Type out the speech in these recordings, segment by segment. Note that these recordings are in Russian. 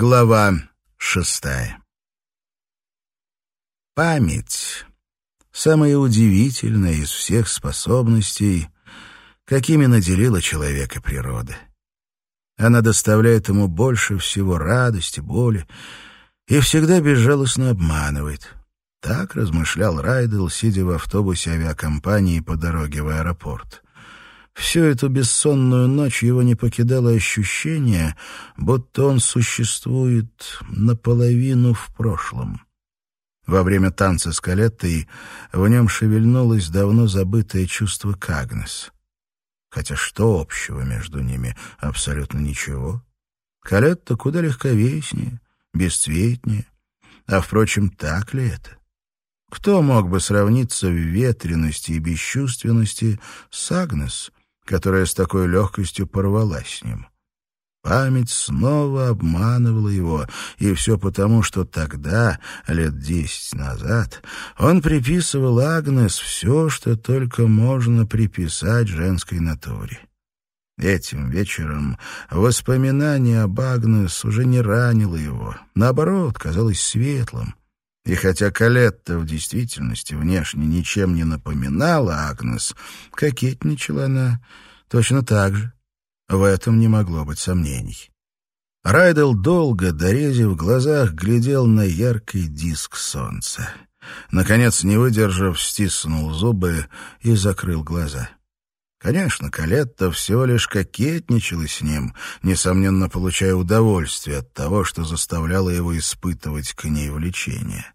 Глава шестая. Память — самая удивительная из всех способностей, какими наделила человека природа. Она доставляет ему больше всего радости, боли и всегда безжалостно обманывает. Так размышлял Райдел, сидя в автобусе авиакомпании по дороге в аэропорт. Всю эту бессонную ночь его не покидало ощущение, будто он существует наполовину в прошлом. Во время танца с Калеттой в нем шевельнулось давно забытое чувство Кагнес. Хотя что общего между ними? Абсолютно ничего. Калетта куда легковеснее, бесцветнее. А, впрочем, так ли это? Кто мог бы сравниться в ветренности и бесчувственности с Агнес, которая с такой легкостью порвалась с ним. Память снова обманывала его, и все потому, что тогда, лет десять назад, он приписывал Агнес все, что только можно приписать женской натуре. Этим вечером воспоминание об Агнес уже не ранило его, наоборот, казалось светлым. И хотя Калетта в действительности внешне ничем не напоминала Агнес, кокетничала она точно так же. В этом не могло быть сомнений. Райдел долго, дорезив глазах, глядел на яркий диск солнца. Наконец, не выдержав, стиснул зубы и закрыл глаза. Конечно, Калетта всего лишь кокетничала с ним, несомненно, получая удовольствие от того, что заставляло его испытывать к ней влечение.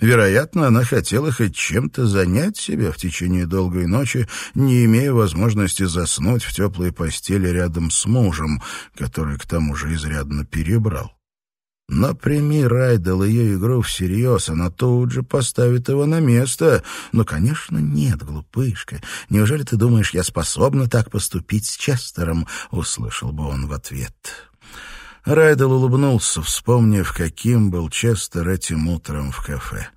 Вероятно, она хотела хоть чем-то занять себя в течение долгой ночи, не имея возможности заснуть в теплой постели рядом с мужем, который к тому же изрядно перебрал. Но прими Райдел ее игру всерьез, она тут же поставит его на место. Ну, конечно, нет, глупышка. Неужели ты думаешь, я способна так поступить с Честером? Услышал бы он в ответ. Райдел улыбнулся, вспомнив, каким был Честер этим утром в кафе.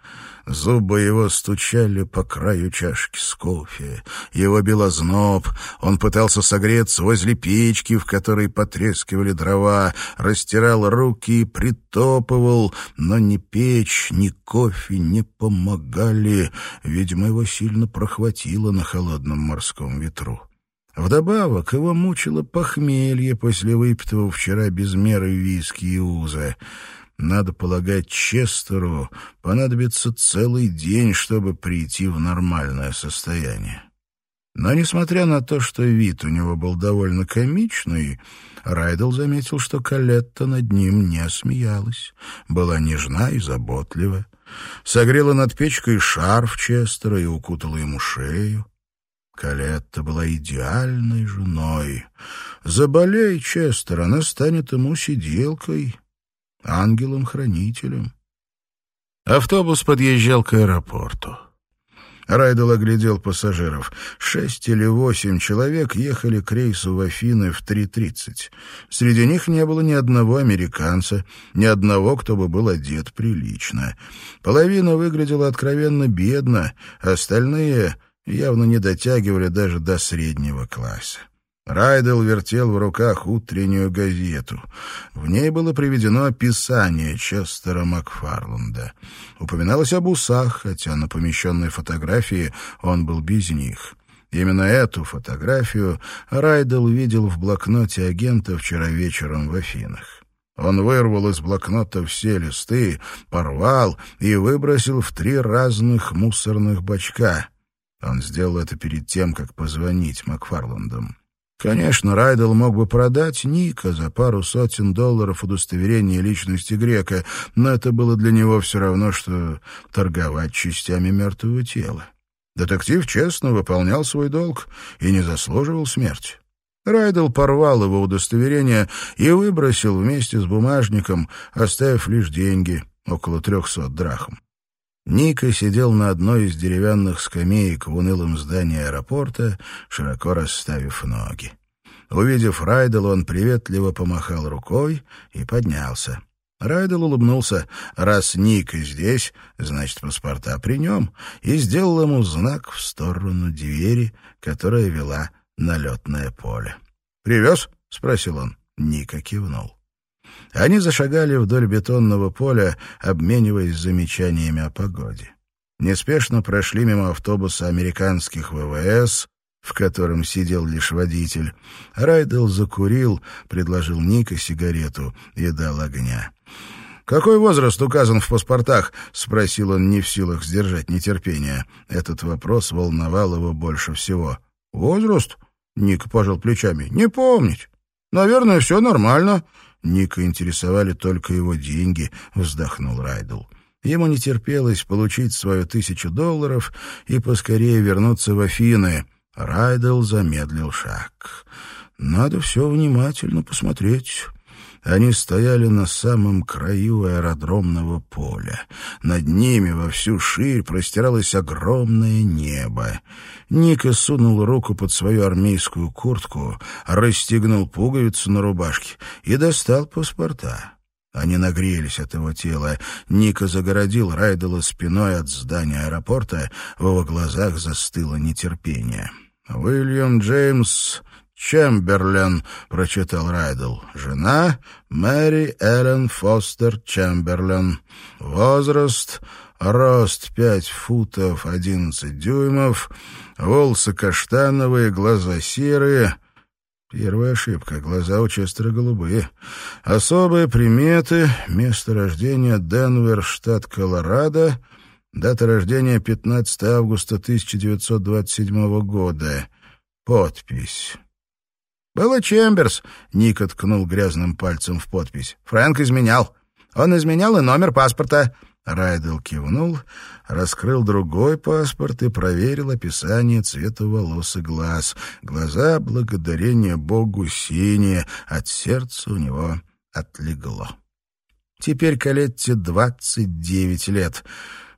Зубы его стучали по краю чашки с кофе. Его било зноб. Он пытался согреться возле печки, в которой потрескивали дрова, растирал руки и притопывал, но ни печь, ни кофе не помогали. Видимо, его сильно прохватило на холодном морском ветру. Вдобавок его мучило похмелье после выпитого вчера без меры виски и уза. Надо полагать, Честеру понадобится целый день, чтобы прийти в нормальное состояние. Но, несмотря на то, что вид у него был довольно комичный, Райдел заметил, что Калетта над ним не смеялась, была нежна и заботлива, согрела над печкой шарф Честера и укутала ему шею. Калетта была идеальной женой. Заболей, Честер, она станет ему сиделкой, ангелом-хранителем. Автобус подъезжал к аэропорту. Райдел оглядел пассажиров. Шесть или восемь человек ехали к рейсу в Афины в 3.30. Среди них не было ни одного американца, ни одного, кто бы был одет прилично. Половина выглядела откровенно бедно, остальные явно не дотягивали даже до среднего класса. Райдел вертел в руках утреннюю газету. В ней было приведено описание Честера Макфарланда. Упоминалось об усах, хотя на помещенной фотографии он был без них. Именно эту фотографию Райдел видел в блокноте агента вчера вечером в Афинах. Он вырвал из блокнота все листы, порвал и выбросил в три разных мусорных бачка. Он сделал это перед тем, как позвонить Макфарландам. Конечно, Райдел мог бы продать Ника за пару сотен долларов удостоверения личности грека, но это было для него все равно, что торговать частями мертвого тела. Детектив честно выполнял свой долг и не заслуживал смерти. Райдел порвал его удостоверение и выбросил вместе с бумажником, оставив лишь деньги, около трехсот драхм. Ника сидел на одной из деревянных скамеек в унылом здании аэропорта, широко расставив ноги. Увидев Райдела, он приветливо помахал рукой и поднялся. Райдел улыбнулся. Раз Ника здесь, значит, паспорта при нем, и сделал ему знак в сторону двери, которая вела на летное поле. «Привез?» — спросил он. Ника кивнул. Они зашагали вдоль бетонного поля, обмениваясь замечаниями о погоде. Неспешно прошли мимо автобуса американских ВВС, в котором сидел лишь водитель. Райдел закурил, предложил Ника сигарету и дал огня. «Какой возраст указан в паспортах?» — спросил он, не в силах сдержать нетерпение. Этот вопрос волновал его больше всего. «Возраст?» — Ник пожал плечами. «Не помнить. Наверное, все нормально». Ника интересовали только его деньги, вздохнул Райдл. Ему не терпелось получить свою тысячу долларов и поскорее вернуться в Афины. Райдл замедлил шаг. «Надо все внимательно посмотреть». Они стояли на самом краю аэродромного поля. Над ними во всю ширь простиралось огромное небо. Ника сунул руку под свою армейскую куртку, расстегнул пуговицу на рубашке и достал паспорта. Они нагрелись от его тела. Ника загородил Райдела спиной от здания аэропорта. В его глазах застыло нетерпение. «Уильям Джеймс Чемберлен», — прочитал Райдл. «Жена Мэри Эллен Фостер Чемберлен. Возраст — рост пять футов одиннадцать дюймов, волосы каштановые, глаза серые». Первая ошибка. Глаза у Честера голубые. Особые приметы. Место рождения Денвер, штат Колорадо. Дата рождения 15 августа 1927 года. Подпись. «Было Чемберс», — Ник ткнул грязным пальцем в подпись. «Фрэнк изменял. Он изменял и номер паспорта». Райдел кивнул, раскрыл другой паспорт и проверил описание цвета волос и глаз. Глаза, благодарение Богу, синие, от сердца у него отлегло. Теперь Калетте двадцать девять лет.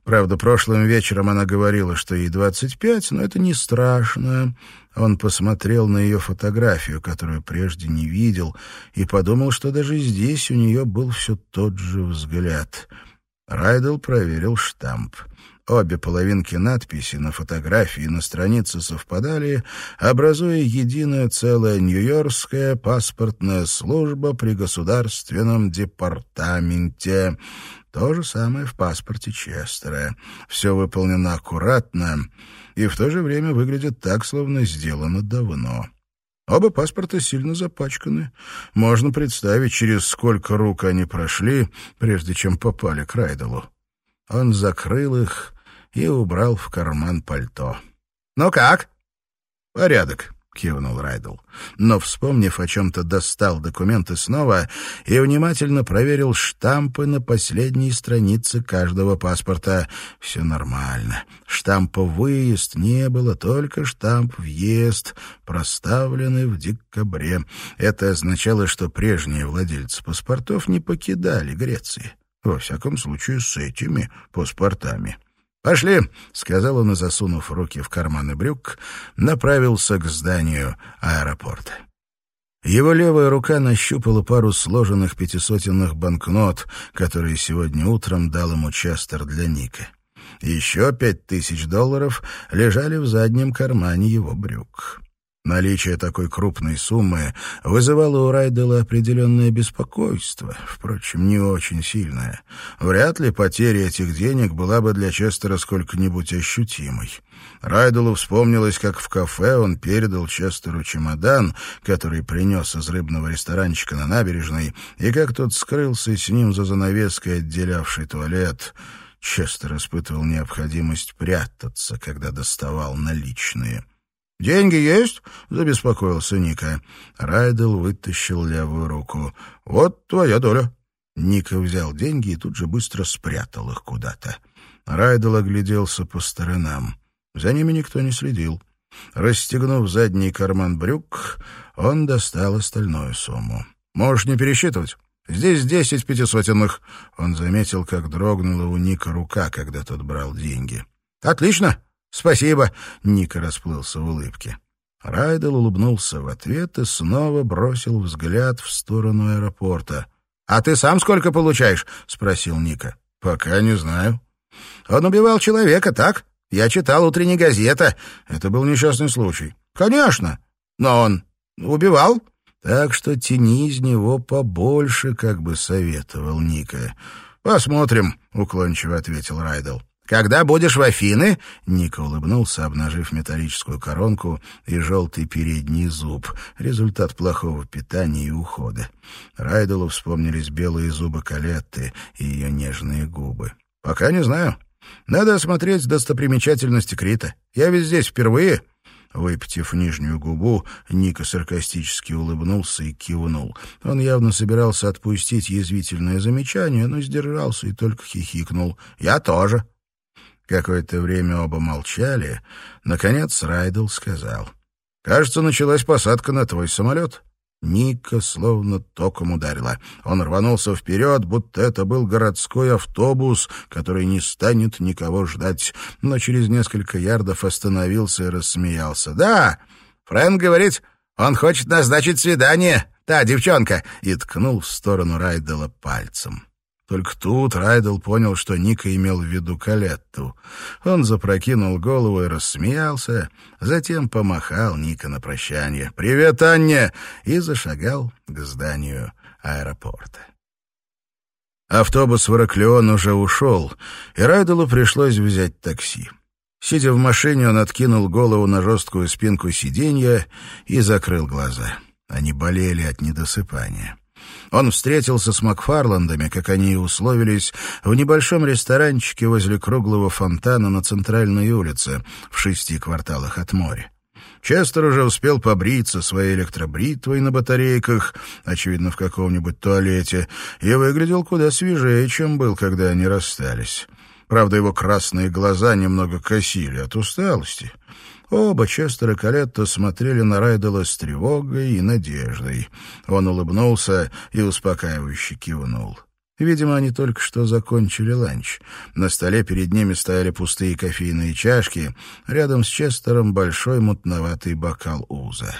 Правда, прошлым вечером она говорила, что ей двадцать пять, но это не страшно. Он посмотрел на ее фотографию, которую прежде не видел, и подумал, что даже здесь у нее был все тот же взгляд — Райдел проверил штамп. Обе половинки надписи на фотографии на странице совпадали, образуя единое целое Нью-Йоркская паспортная служба при государственном департаменте. То же самое в паспорте Честера. Все выполнено аккуратно и в то же время выглядит так, словно сделано давно. Оба паспорта сильно запачканы. Можно представить, через сколько рук они прошли, прежде чем попали к Райделу. Он закрыл их и убрал в карман пальто. «Ну как?» «Порядок. — кивнул Райдл. Но, вспомнив о чем-то, достал документы снова и внимательно проверил штампы на последней странице каждого паспорта. Все нормально. Штампа «Выезд» не было, только штамп «Въезд», проставленный в декабре. Это означало, что прежние владельцы паспортов не покидали Греции. Во всяком случае, с этими паспортами. «Пошли», — сказал он засунув руки в карманы брюк, направился к зданию аэропорта. Его левая рука нащупала пару сложенных пятисотенных банкнот, которые сегодня утром дал ему Честер для Ника. Еще пять тысяч долларов лежали в заднем кармане его брюк. Наличие такой крупной суммы вызывало у Райдела определенное беспокойство, впрочем, не очень сильное. Вряд ли потеря этих денег была бы для Честера сколько-нибудь ощутимой. Райделу вспомнилось, как в кафе он передал Честеру чемодан, который принес из рыбного ресторанчика на набережной, и как тот скрылся с ним за занавеской, отделявшей туалет. Честер испытывал необходимость прятаться, когда доставал наличные. «Деньги есть?» — забеспокоился Ника. Райдел вытащил левую руку. «Вот твоя доля». Ника взял деньги и тут же быстро спрятал их куда-то. Райдел огляделся по сторонам. За ними никто не следил. Расстегнув задний карман брюк, он достал остальную сумму. «Можешь не пересчитывать. Здесь десять пятисотенных». Он заметил, как дрогнула у Ника рука, когда тот брал деньги. «Отлично. «Спасибо», — Ника расплылся в улыбке. Райдел улыбнулся в ответ и снова бросил взгляд в сторону аэропорта. «А ты сам сколько получаешь?» — спросил Ника. «Пока не знаю». «Он убивал человека, так? Я читал утренняя газета. Это был несчастный случай». «Конечно. Но он убивал?» Так что тяни из него побольше, как бы советовал Ника. «Посмотрим», — уклончиво ответил Райдел. «Когда будешь в Афины?» — Ника улыбнулся, обнажив металлическую коронку и желтый передний зуб. Результат плохого питания и ухода. Райделу вспомнились белые зубы Калетты и ее нежные губы. «Пока не знаю. Надо осмотреть достопримечательности Крита. Я ведь здесь впервые». Выпитив нижнюю губу, Ника саркастически улыбнулся и кивнул. Он явно собирался отпустить язвительное замечание, но сдержался и только хихикнул. «Я тоже». Какое-то время оба молчали. Наконец Райдл сказал. «Кажется, началась посадка на твой самолет». Ника словно током ударила. Он рванулся вперед, будто это был городской автобус, который не станет никого ждать, но через несколько ярдов остановился и рассмеялся. «Да, Фрэнк говорит, он хочет назначить свидание, та девчонка!» и ткнул в сторону Райдела пальцем. Только тут Райдел понял, что Ника имел в виду Калетту. Он запрокинул голову и рассмеялся, затем помахал Ника на прощание. «Привет, Анне!» и зашагал к зданию аэропорта. Автобус в Ираклион уже ушел, и Райделу пришлось взять такси. Сидя в машине, он откинул голову на жесткую спинку сиденья и закрыл глаза. Они болели от недосыпания. Он встретился с Макфарландами, как они и условились, в небольшом ресторанчике возле круглого фонтана на центральной улице, в шести кварталах от моря. Честер уже успел побриться своей электробритвой на батарейках, очевидно, в каком-нибудь туалете, и выглядел куда свежее, чем был, когда они расстались. Правда, его красные глаза немного косили от усталости — Оба Честер и Калетто смотрели на Райдела с тревогой и надеждой. Он улыбнулся и успокаивающе кивнул. Видимо, они только что закончили ланч. На столе перед ними стояли пустые кофейные чашки, рядом с Честером большой мутноватый бокал уза.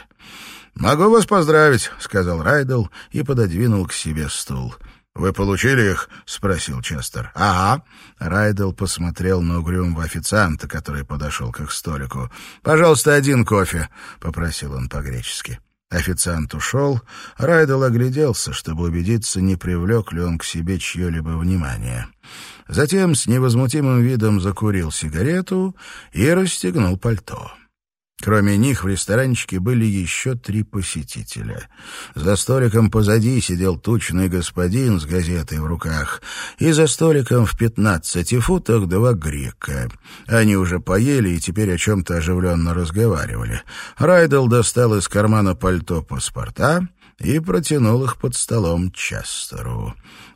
«Могу вас поздравить», — сказал Райдел и пододвинул к себе стул. «Вы получили их?» — спросил Честер. «Ага». Райдел посмотрел на угрюмого официанта, который подошел к их столику. «Пожалуйста, один кофе», — попросил он по-гречески. Официант ушел. Райдел огляделся, чтобы убедиться, не привлек ли он к себе чье-либо внимание. Затем с невозмутимым видом закурил сигарету и расстегнул пальто. Кроме них в ресторанчике были еще три посетителя. За столиком позади сидел тучный господин с газетой в руках, и за столиком в пятнадцати футах два грека. Они уже поели и теперь о чем-то оживленно разговаривали. Райдел достал из кармана пальто паспорта и протянул их под столом Честеру.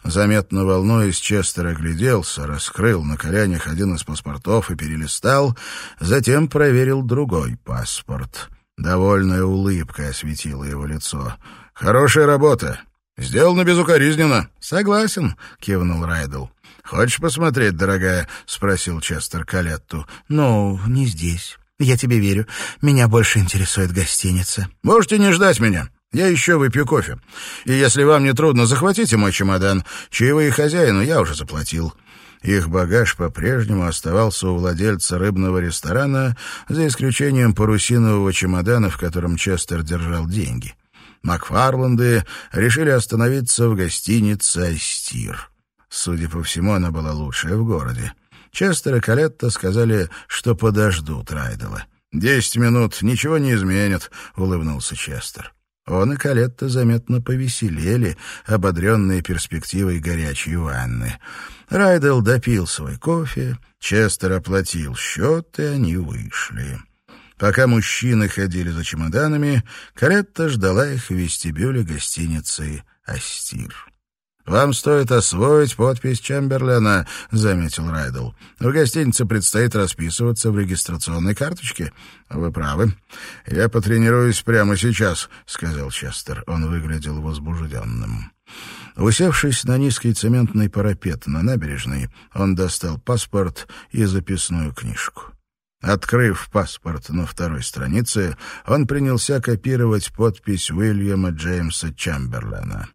Заметно волнуясь, Честер огляделся, раскрыл на коленях один из паспортов и перелистал, затем проверил другой паспорт. Довольная улыбка осветила его лицо. «Хорошая работа. Сделано безукоризненно». «Согласен», — кивнул Райдл. «Хочешь посмотреть, дорогая?» — спросил Честер Калетту. «Ну, не здесь. Я тебе верю. Меня больше интересует гостиница». «Можете не ждать меня. Я еще выпью кофе. И если вам не трудно, захватите мой чемодан. Чаевые хозяину я уже заплатил». Их багаж по-прежнему оставался у владельца рыбного ресторана, за исключением парусинового чемодана, в котором Честер держал деньги. Макфарланды решили остановиться в гостинице «Астир». Судя по всему, она была лучшая в городе. Честер и Калетта сказали, что подождут Райдела. «Десять минут, ничего не изменит», — улыбнулся Честер. Он и Калетта заметно повеселели, ободренные перспективой горячей ванны. Райдел допил свой кофе, Честер оплатил счет, и они вышли. Пока мужчины ходили за чемоданами, Калетта ждала их в вестибюле гостиницы «Астир». «Вам стоит освоить подпись Чемберлена», — заметил Райдл. «В гостинице предстоит расписываться в регистрационной карточке». «Вы правы. Я потренируюсь прямо сейчас», — сказал Честер. Он выглядел возбужденным. Усевшись на низкий цементный парапет на набережной, он достал паспорт и записную книжку. Открыв паспорт на второй странице, он принялся копировать подпись Уильяма Джеймса Чемберлена.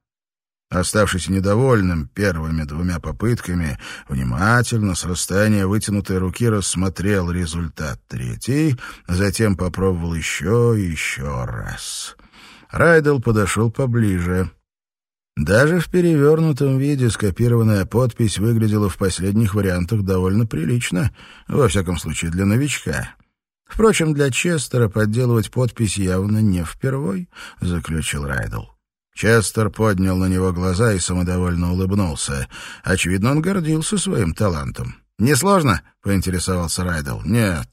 Оставшись недовольным первыми двумя попытками, внимательно с расстояния вытянутой руки рассмотрел результат третий, затем попробовал еще и еще раз. Райдел подошел поближе. Даже в перевернутом виде скопированная подпись выглядела в последних вариантах довольно прилично, во всяком случае для новичка. Впрочем, для Честера подделывать подпись явно не впервой, — заключил Райдл. Честер поднял на него глаза и самодовольно улыбнулся. Очевидно, он гордился своим талантом. «Несложно?» — поинтересовался Райдл. «Нет.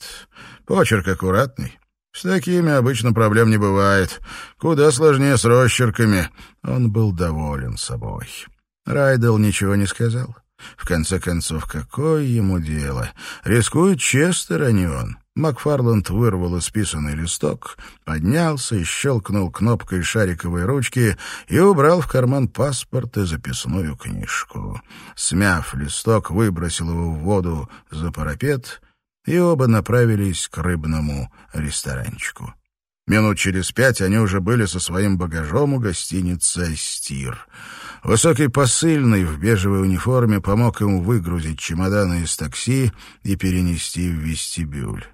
Почерк аккуратный. С такими обычно проблем не бывает. Куда сложнее с росчерками. Он был доволен собой. Райдел ничего не сказал. В конце концов, какое ему дело? Рискует Честер, а не он. Макфарланд вырвал исписанный листок, поднялся и щелкнул кнопкой шариковой ручки и убрал в карман паспорт и записную книжку. Смяв листок, выбросил его в воду за парапет и оба направились к рыбному ресторанчику. Минут через пять они уже были со своим багажом у гостиницы «Стир». Высокий посыльный в бежевой униформе помог им выгрузить чемоданы из такси и перенести в вестибюль.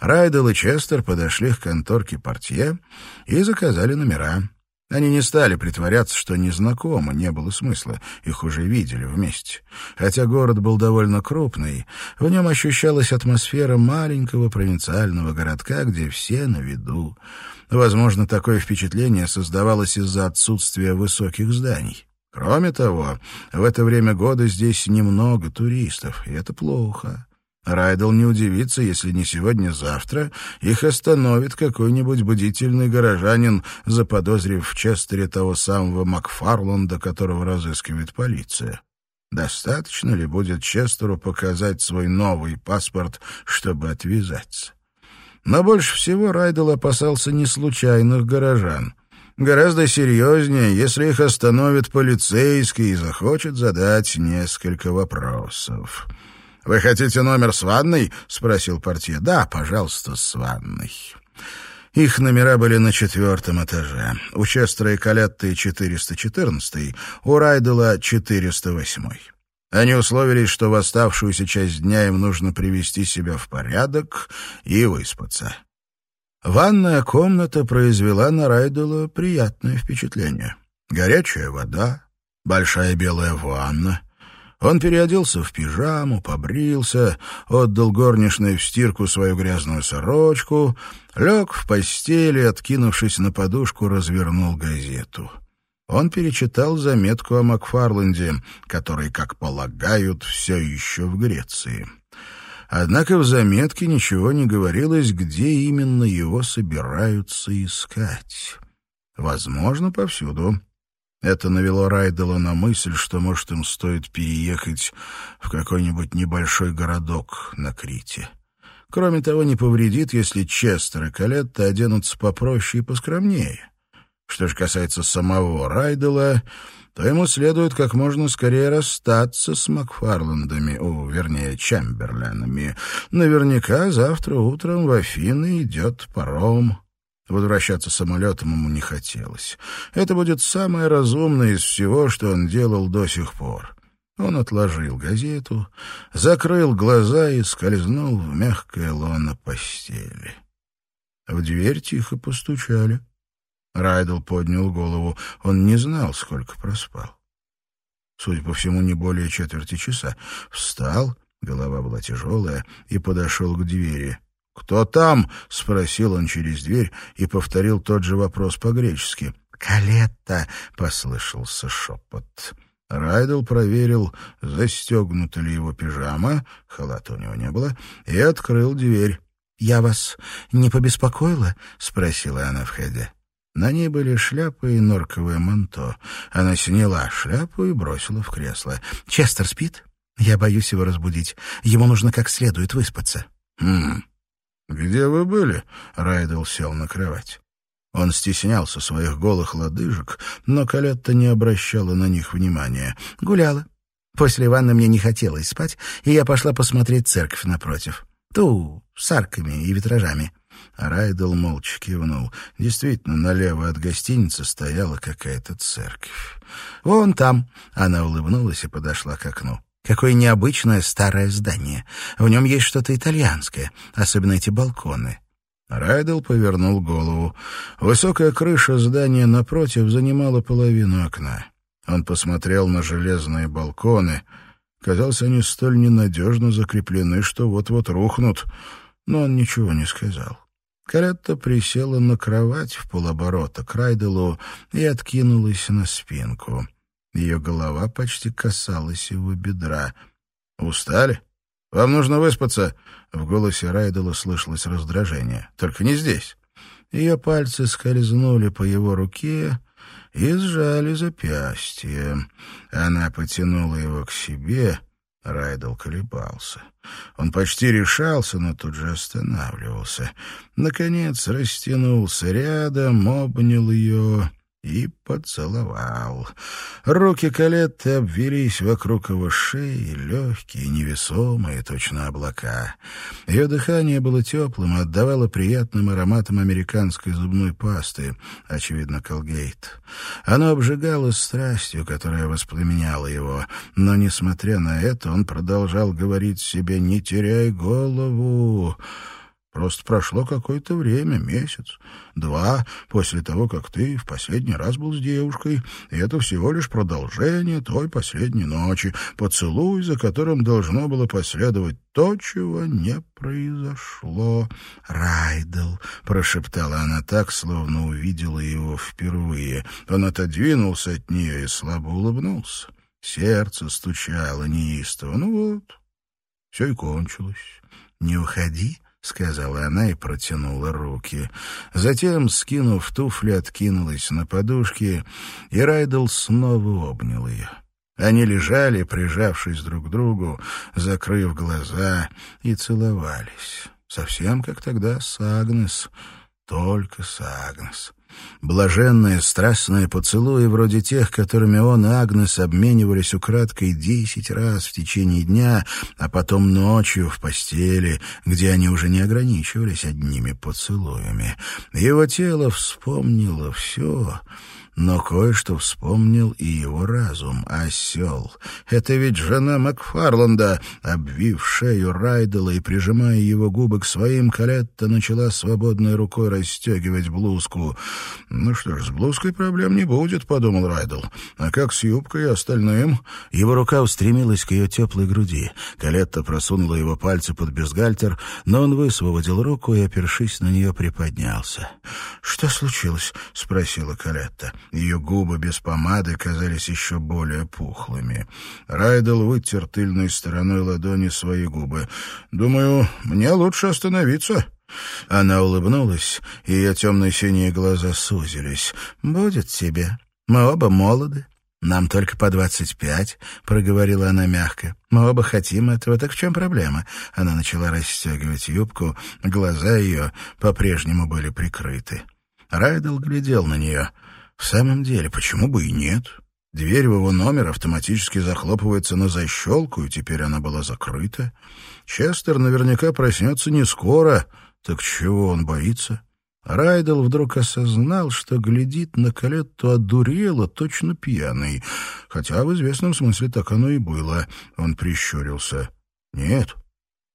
Райдел и Честер подошли к конторке портье и заказали номера. Они не стали притворяться, что незнакомы, не было смысла, их уже видели вместе. Хотя город был довольно крупный, в нем ощущалась атмосфера маленького провинциального городка, где все на виду. Возможно, такое впечатление создавалось из-за отсутствия высоких зданий. Кроме того, в это время года здесь немного туристов, и это плохо. Райдл не удивится, если не сегодня-завтра их остановит какой-нибудь бдительный горожанин, заподозрив в Честере того самого Макфарланда, которого разыскивает полиция. Достаточно ли будет Честеру показать свой новый паспорт, чтобы отвязаться? Но больше всего Райдл опасался не случайных горожан. Гораздо серьезнее, если их остановит полицейский и захочет задать несколько вопросов. «Вы хотите номер с ванной?» — спросил портье. «Да, пожалуйста, с ванной». Их номера были на четвертом этаже. У Честера и Калетты 414, у Райдела 408. Они условились, что в оставшуюся часть дня им нужно привести себя в порядок и выспаться. Ванная комната произвела на Райдела приятное впечатление. Горячая вода, большая белая ванна — он переоделся в пижаму, побрился, отдал горничной в стирку свою грязную сорочку, лег в постели, откинувшись на подушку, развернул газету. Он перечитал заметку о Макфарланде, который, как полагают, все еще в Греции. Однако в заметке ничего не говорилось, где именно его собираются искать. Возможно, повсюду. Это навело Райдела на мысль, что, может, им стоит переехать в какой-нибудь небольшой городок на Крите. Кроме того, не повредит, если Честер и Калетта оденутся попроще и поскромнее. Что же касается самого Райдела, то ему следует как можно скорее расстаться с Макфарландами, о, вернее, Чемберленами. Наверняка завтра утром в Афины идет паром. Возвращаться самолетом ему не хотелось. Это будет самое разумное из всего, что он делал до сих пор. Он отложил газету, закрыл глаза и скользнул в мягкое лоно постели. В дверь тихо постучали. Райдл поднял голову. Он не знал, сколько проспал. Судя по всему, не более четверти часа. Встал, голова была тяжелая, и подошел к двери. «Кто там?» — спросил он через дверь и повторил тот же вопрос по-гречески. «Калетта!» — послышался шепот. Райдл проверил, застегнута ли его пижама, халата у него не было, и открыл дверь. «Я вас не побеспокоила?» — спросила она, входя. На ней были шляпа и норковое манто. Она сняла шляпу и бросила в кресло. «Честер спит? Я боюсь его разбудить. Ему нужно как следует выспаться». «Хм, «Где вы были?» — Райдел сел на кровать. Он стеснялся своих голых лодыжек, но Калетта не обращала на них внимания. «Гуляла. После ванны мне не хотелось спать, и я пошла посмотреть церковь напротив. Ту, с арками и витражами». Райдел молча кивнул. Действительно, налево от гостиницы стояла какая-то церковь. «Вон там!» — она улыбнулась и подошла к окну. Какое необычное старое здание. В нем есть что-то итальянское, особенно эти балконы. Райдел повернул голову. Высокая крыша здания напротив занимала половину окна. Он посмотрел на железные балконы. Казалось, они столь ненадежно закреплены, что вот-вот рухнут. Но он ничего не сказал. Каретта присела на кровать в полоборота к Райделу и откинулась на спинку. Ее голова почти касалась его бедра. «Устали? Вам нужно выспаться?» В голосе Райдела слышалось раздражение. «Только не здесь». Ее пальцы скользнули по его руке и сжали запястье. Она потянула его к себе. Райдел колебался. Он почти решался, но тут же останавливался. Наконец растянулся рядом, обнял ее и поцеловал. Руки Калетты обвелись вокруг его шеи, легкие, невесомые, точно облака. Ее дыхание было теплым и отдавало приятным ароматом американской зубной пасты, очевидно, Колгейт. Оно обжигало страстью, которая воспламеняла его, но, несмотря на это, он продолжал говорить себе «Не теряй голову!» Просто прошло какое-то время, месяц, два, после того, как ты в последний раз был с девушкой, и это всего лишь продолжение той последней ночи, поцелуй, за которым должно было последовать то, чего не произошло. «Райдл», — прошептала она так, словно увидела его впервые. Он отодвинулся от нее и слабо улыбнулся. Сердце стучало неистово. Ну вот, все и кончилось. «Не уходи», — сказала она и протянула руки. Затем, скинув туфли, откинулась на подушки, и Райдл снова обнял ее. Они лежали, прижавшись друг к другу, закрыв глаза, и целовались. Совсем как тогда с Агнес, только с Агнес. Блаженные, страстные поцелуи, вроде тех, которыми он и Агнес обменивались украдкой десять раз в течение дня, а потом ночью в постели, где они уже не ограничивались одними поцелуями. Его тело вспомнило все — но кое-что вспомнил и его разум. Осел. Это ведь жена Макфарланда, обвив шею Райдела и прижимая его губы к своим, Калетта начала свободной рукой расстегивать блузку. «Ну что ж, с блузкой проблем не будет», — подумал Райдел. «А как с юбкой и остальным?» Его рука устремилась к ее теплой груди. Калетта просунула его пальцы под бюстгальтер, но он высвободил руку и, опершись на нее, приподнялся. «Что случилось?» — спросила Калетта. Ее губы без помады казались еще более пухлыми. Райдел вытер тыльной стороной ладони свои губы. «Думаю, мне лучше остановиться». Она улыбнулась, и ее темно-синие глаза сузились. «Будет тебе. Мы оба молоды. «Нам только по двадцать пять», — проговорила она мягко. «Мы оба хотим этого, так в чем проблема?» Она начала расстегивать юбку, глаза ее по-прежнему были прикрыты. Райдел глядел на нее. В самом деле, почему бы и нет? Дверь в его номер автоматически захлопывается на защелку, и теперь она была закрыта. Честер наверняка проснется не скоро, так чего он боится? Райдел вдруг осознал, что глядит на Калетту одурело, точно пьяный. Хотя в известном смысле так оно и было. Он прищурился. «Нет».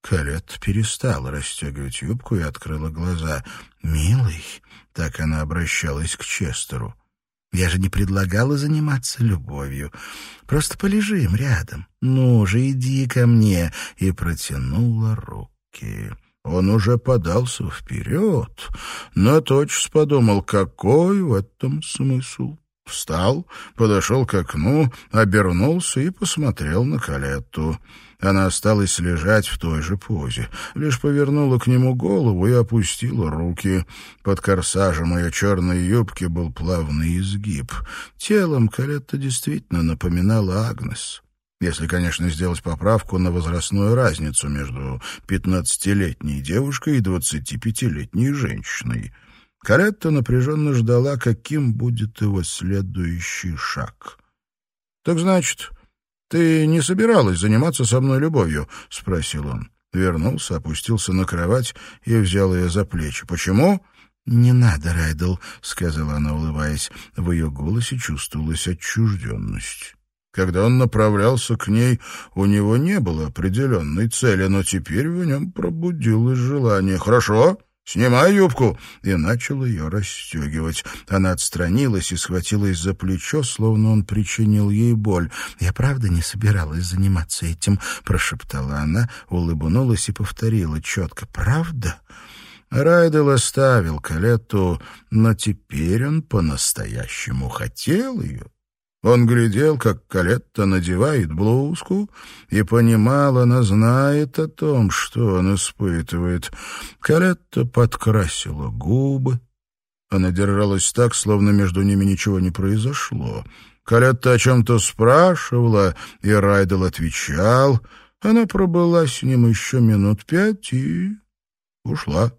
Калетта перестала расстегивать юбку и открыла глаза. «Милый», — так она обращалась к Честеру, я же не предлагала заниматься любовью. Просто полежим рядом. Ну же, иди ко мне!» И протянула руки. Он уже подался вперед, но тотчас подумал, какой в этом смысл. Встал, подошел к окну, обернулся и посмотрел на Калетту. Она осталась лежать в той же позе, лишь повернула к нему голову и опустила руки. Под корсажем ее черной юбки был плавный изгиб. Телом Калетта действительно напоминала Агнес. Если, конечно, сделать поправку на возрастную разницу между пятнадцатилетней девушкой и двадцатипятилетней женщиной. Каретта напряженно ждала, каким будет его следующий шаг. «Так значит, «Ты не собиралась заниматься со мной любовью?» — спросил он. Вернулся, опустился на кровать и взял ее за плечи. «Почему?» «Не надо, Райдл», — сказала она, улыбаясь. В ее голосе чувствовалась отчужденность. Когда он направлялся к ней, у него не было определенной цели, но теперь в нем пробудилось желание. «Хорошо, «Снимай юбку!» и начал ее расстегивать. Она отстранилась и схватилась за плечо, словно он причинил ей боль. «Я правда не собиралась заниматься этим», — прошептала она, улыбнулась и повторила четко. «Правда?» Райдел оставил Калетту, но теперь он по-настоящему хотел ее. Он глядел, как Калетта надевает блузку, и понимал, она знает о том, что он испытывает. Калетта подкрасила губы. Она держалась так, словно между ними ничего не произошло. Калетта о чем-то спрашивала, и Райдел отвечал. Она пробыла с ним еще минут пять и ушла.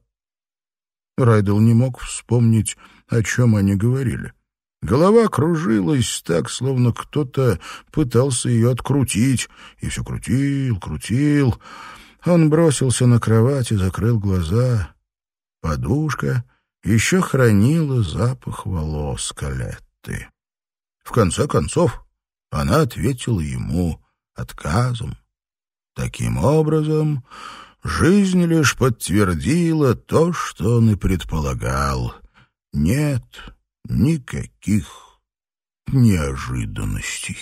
Райдел не мог вспомнить, о чем они говорили. Голова кружилась так, словно кто-то пытался ее открутить, и все крутил, крутил. Он бросился на кровать и закрыл глаза. Подушка еще хранила запах волос Калетты. В конце концов, она ответила ему отказом. Таким образом, жизнь лишь подтвердила то, что он и предполагал. Нет никаких неожиданностей.